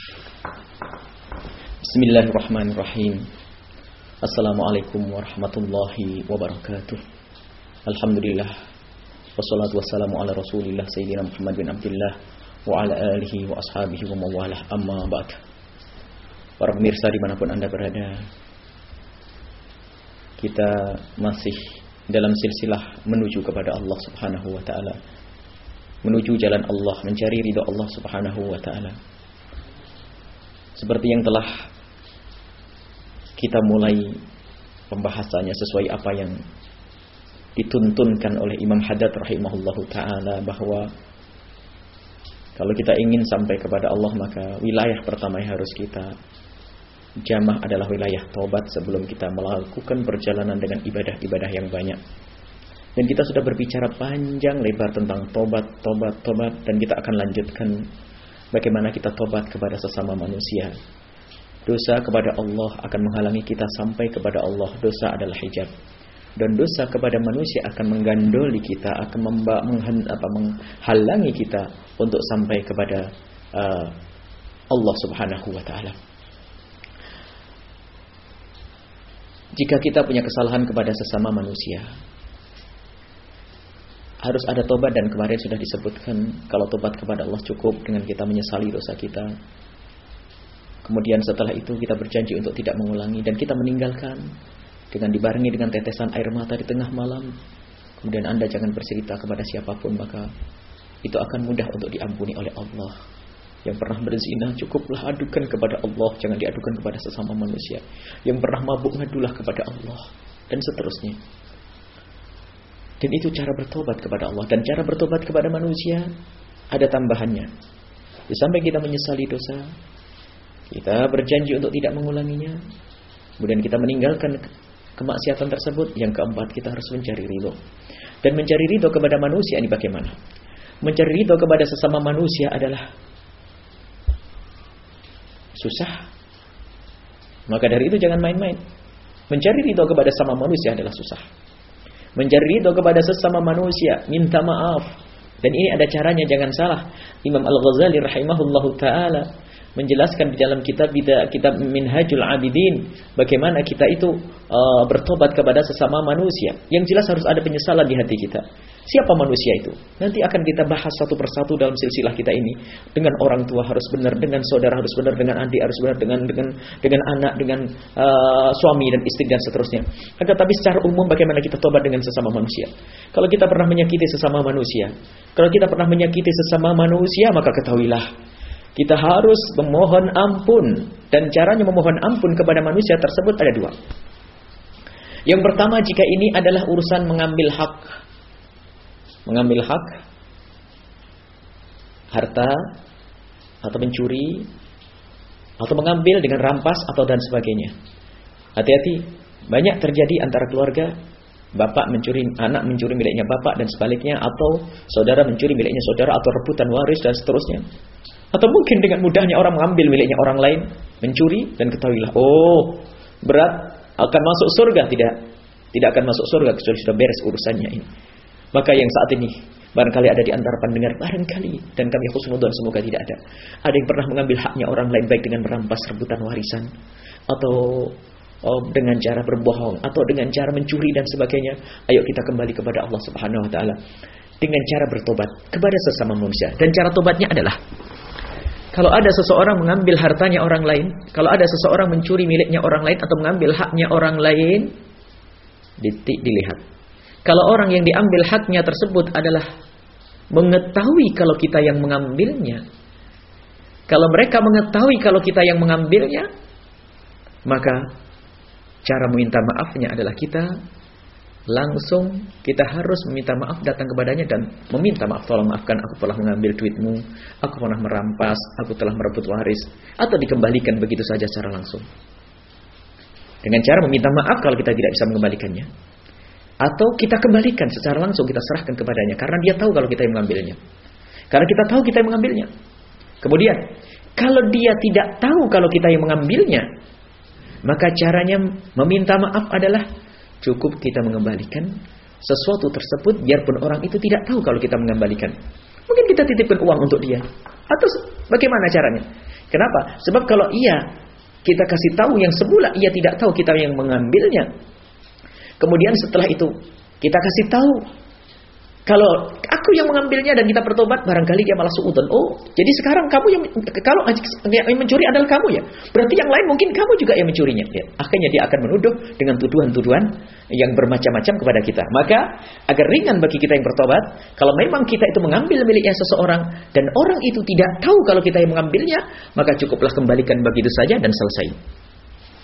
Bismillahirrahmanirrahim. Assalamualaikum warahmatullahi wabarakatuh. Alhamdulillah. Wassalatu wassalamu ala Rasulillah Sayyidina Muhammad bin Abdullah wa ala alihi wa ashabihi wa mawalah amma ba'd. Para pemirsa di mana pun anda berada, kita masih dalam silsilah menuju kepada Allah Subhanahu wa taala. Menuju jalan Allah, mencari ridha Allah Subhanahu wa taala. Seperti yang telah kita mulai pembahasannya sesuai apa yang dituntunkan oleh Imam Haddad rahimahullahu taala bahwa kalau kita ingin sampai kepada Allah maka wilayah pertama yang harus kita jamah adalah wilayah taubat sebelum kita melakukan perjalanan dengan ibadah-ibadah yang banyak. Dan kita sudah berbicara panjang lebar tentang tobat, tobat, tobat dan kita akan lanjutkan bagaimana kita tobat kepada sesama manusia. Dosa kepada Allah akan menghalangi kita sampai kepada Allah. Dosa adalah hijab. Dan dosa kepada manusia akan menggandoli kita, akan memba, menghen, apa, menghalangi kita untuk sampai kepada uh, Allah Subhanahu wa taala. Jika kita punya kesalahan kepada sesama manusia, harus ada tobat dan kemarin sudah disebutkan kalau tobat kepada Allah cukup dengan kita menyesali dosa kita. Kemudian setelah itu kita berjanji untuk tidak mengulangi dan kita meninggalkan dengan dibarengi dengan tetesan air mata di tengah malam. Kemudian Anda jangan bercerita kepada siapa pun maka itu akan mudah untuk diampuni oleh Allah. Yang pernah berzina cukuplah adukan kepada Allah, jangan diadukan kepada sesama manusia. Yang pernah mabuk ngadulah kepada Allah dan seterusnya. Dan itu cara bertobat kepada Allah dan cara bertobat kepada manusia ada tambahannya. Sampai kita menyesali dosa, kita berjanji untuk tidak mengulanginya. Kemudian kita meninggalkan kemaksiatan tersebut. Yang keempat, kita harus mencari ridho. Dan mencari ridho kepada manusia ini bagaimana? Mencari ridho kepada sesama manusia adalah susah. Maka dari itu jangan main-main. Mencari ridho kepada sesama manusia adalah susah. Mencari ridho kepada sesama manusia, minta maaf. Dan ini ada caranya, jangan salah. Imam Al-Ghazali rahimahullahu taala menjelaskan di dalam kitab kitab Minhajul Abidin bagaimana kita itu uh, bertobat kepada sesama manusia. Yang jelas harus ada penyesalan di hati kita. Siapa manusia itu? Nanti akan kita bahas satu persatu dalam silsilah kita ini. Dengan orang tua harus benar, dengan saudara harus benar, dengan adik harus benar, dengan dengan dengan anak, dengan uh, suami dan istri dan seterusnya. Akan tapi secara umum bagaimana kita tobat dengan sesama manusia? Kalau kita pernah menyakiti sesama manusia, kalau kita pernah menyakiti sesama manusia, maka ketahuilah kita harus memohon ampun dan caranya memohon ampun kepada manusia tersebut ada dua. Yang pertama jika ini adalah urusan mengambil hak mengambil hak harta atau mencuri atau mengambil dengan rampas atau dan sebagainya. Hati-hati, banyak terjadi antara keluarga bapak mencuri anak mencuri miliknya bapak dan sebaliknya atau saudara mencuri miliknya saudara atau rebutan waris dan seterusnya. Atau mungkin dengan mudahnya orang mengambil miliknya orang lain, mencuri dan ketahuilah, oh, berat akan masuk surga tidak? Tidak akan masuk surga kecuali sudah beres urusannya ini. Maka yang saat ini barangkali ada di antara pendengar barangkali dan kami khusnudon semoga tidak ada. Ada yang pernah mengambil haknya orang lain baik dengan merampas rebutan warisan atau oh, dengan cara berbohong atau dengan cara mencuri dan sebagainya. Ayo kita kembali kepada Allah Subhanahu wa taala dengan cara bertobat kepada sesama manusia. Dan cara tobatnya adalah kalau ada seseorang mengambil hartanya orang lain, kalau ada seseorang mencuri miliknya orang lain atau mengambil haknya orang lain, dilihat kalau orang yang diambil haknya tersebut adalah mengetahui kalau kita yang mengambilnya. Kalau mereka mengetahui kalau kita yang mengambilnya, maka cara meminta maafnya adalah kita langsung kita harus meminta maaf datang kepadanya dan meminta maaf tolong maafkan aku telah mengambil duitmu, aku pernah merampas, aku telah merebut waris atau dikembalikan begitu saja secara langsung. Dengan cara meminta maaf kalau kita tidak bisa mengembalikannya. Atau kita kembalikan secara langsung, kita serahkan kepadanya. Karena dia tahu kalau kita yang mengambilnya. Karena kita tahu kita yang mengambilnya. Kemudian, kalau dia tidak tahu kalau kita yang mengambilnya, maka caranya meminta maaf adalah cukup kita mengembalikan sesuatu tersebut biarpun orang itu tidak tahu kalau kita mengembalikan. Mungkin kita titipkan uang untuk dia. Atau bagaimana caranya? Kenapa? Sebab kalau ia kita kasih tahu yang semula ia tidak tahu kita yang mengambilnya. Kemudian setelah itu kita kasih tahu kalau aku yang mengambilnya dan kita bertobat, barangkali dia malah suudon. Oh, jadi sekarang kamu yang kalau yang mencuri adalah kamu ya. Berarti yang lain mungkin kamu juga yang mencurinya. Ya, akhirnya dia akan menuduh dengan tuduhan-tuduhan yang bermacam-macam kepada kita. Maka agar ringan bagi kita yang bertobat, kalau memang kita itu mengambil miliknya seseorang dan orang itu tidak tahu kalau kita yang mengambilnya, maka cukuplah kembalikan begitu saja dan selesai.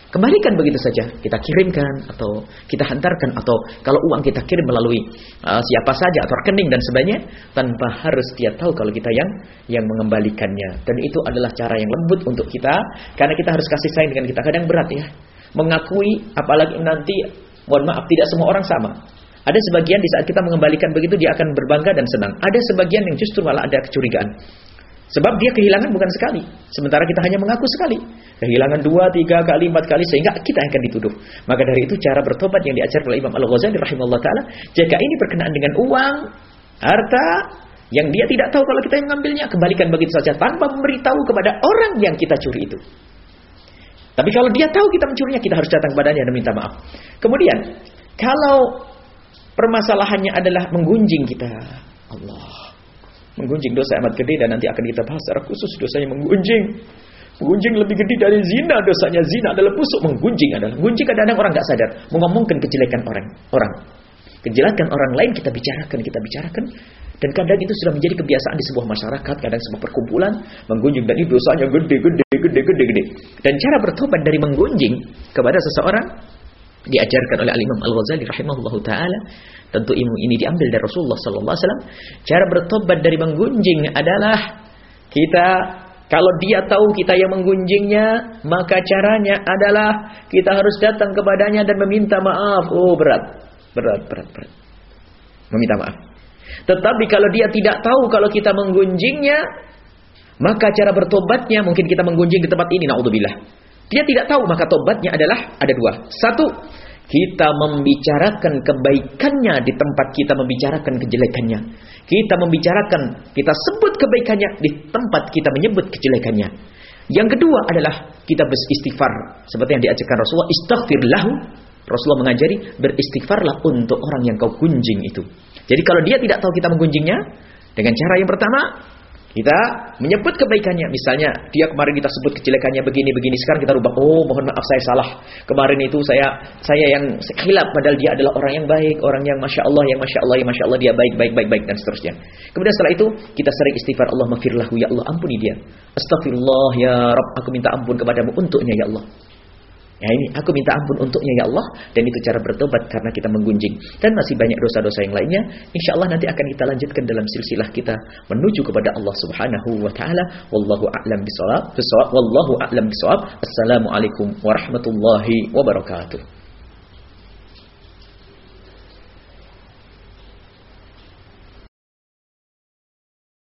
Kembalikan begitu saja. Kita kirimkan atau kita hantarkan atau kalau uang kita kirim melalui uh, siapa saja atau rekening dan sebagainya tanpa harus dia tahu kalau kita yang yang mengembalikannya. Dan itu adalah cara yang lembut untuk kita karena kita harus kasih sayang dengan kita. Kadang berat ya. Mengakui apalagi nanti mohon maaf tidak semua orang sama. Ada sebagian di saat kita mengembalikan begitu dia akan berbangga dan senang. Ada sebagian yang justru malah ada kecurigaan. Sebab dia kehilangan bukan sekali. Sementara kita hanya mengaku sekali. Kehilangan dua, tiga kali, empat kali. Sehingga kita akan dituduh. Maka dari itu cara bertobat yang diajarkan oleh Imam Al-Ghazali rahimahullah ta'ala. Jika ini berkenaan dengan uang, harta, yang dia tidak tahu kalau kita yang mengambilnya. Kembalikan begitu saja. Tanpa memberitahu kepada orang yang kita curi itu. Tapi kalau dia tahu kita mencurinya, kita harus datang kepadanya dan minta maaf. Kemudian, kalau permasalahannya adalah menggunjing kita. Allah. Menggunjing dosa amat gede dan nanti akan kita bahas secara khusus dosanya menggunjing. Menggunjing lebih gede dari zina dosanya. Zina adalah busuk, menggunjing adalah. Menggunjing kadang-kadang orang nggak sadar, mengomongkan kejelekan orang. Orang. Kejelekan orang lain kita bicarakan, kita bicarakan. Dan kadang itu sudah menjadi kebiasaan di sebuah masyarakat, kadang sebuah perkumpulan menggunjing dan ini dosanya gede, gede, gede, gede, gede. Dan cara bertobat dari menggunjing kepada seseorang diajarkan oleh Al-Imam Al-Ghazali rahimahullahu taala Tentu ilmu ini diambil dari Rasulullah sallallahu alaihi wasallam. Cara bertobat dari menggunjing adalah kita kalau dia tahu kita yang menggunjingnya, maka caranya adalah kita harus datang kepadanya dan meminta maaf. Oh, berat. Berat, berat, berat. Meminta maaf. Tetapi kalau dia tidak tahu kalau kita menggunjingnya, maka cara bertobatnya mungkin kita menggunjing di tempat ini, naudzubillah. Dia tidak tahu, maka tobatnya adalah ada dua. Satu, kita membicarakan kebaikannya di tempat kita membicarakan kejelekannya. Kita membicarakan, kita sebut kebaikannya di tempat kita menyebut kejelekannya. Yang kedua adalah kita beristighfar seperti yang diajarkan Rasulullah, istighfir lahu. Rasulullah mengajari beristighfarlah untuk orang yang kau gunjing itu. Jadi kalau dia tidak tahu kita menggunjingnya, dengan cara yang pertama, kita menyebut kebaikannya. Misalnya, dia kemarin kita sebut kejelekannya begini-begini. Sekarang kita rubah. Oh, mohon maaf saya salah. Kemarin itu saya saya yang hilap. Padahal dia adalah orang yang baik. Orang yang Masya Allah, yang Masya Allah, yang Masya Allah. Dia baik, baik, baik, baik. Dan seterusnya. Kemudian setelah itu, kita sering istighfar. Allah mafirlahu. Ya Allah, ampuni dia. Astagfirullah, ya Rabb. Aku minta ampun kepadamu untuknya, ya Allah. Ya ini aku minta ampun untuknya ya Allah dan itu cara bertobat karena kita menggunjing dan masih banyak dosa-dosa yang lainnya. Insya Allah nanti akan kita lanjutkan dalam silsilah kita menuju kepada Allah Subhanahu wa taala. Wallahu a'lam bishawab. Wallahu a'lam bishawab. Assalamualaikum warahmatullahi wabarakatuh.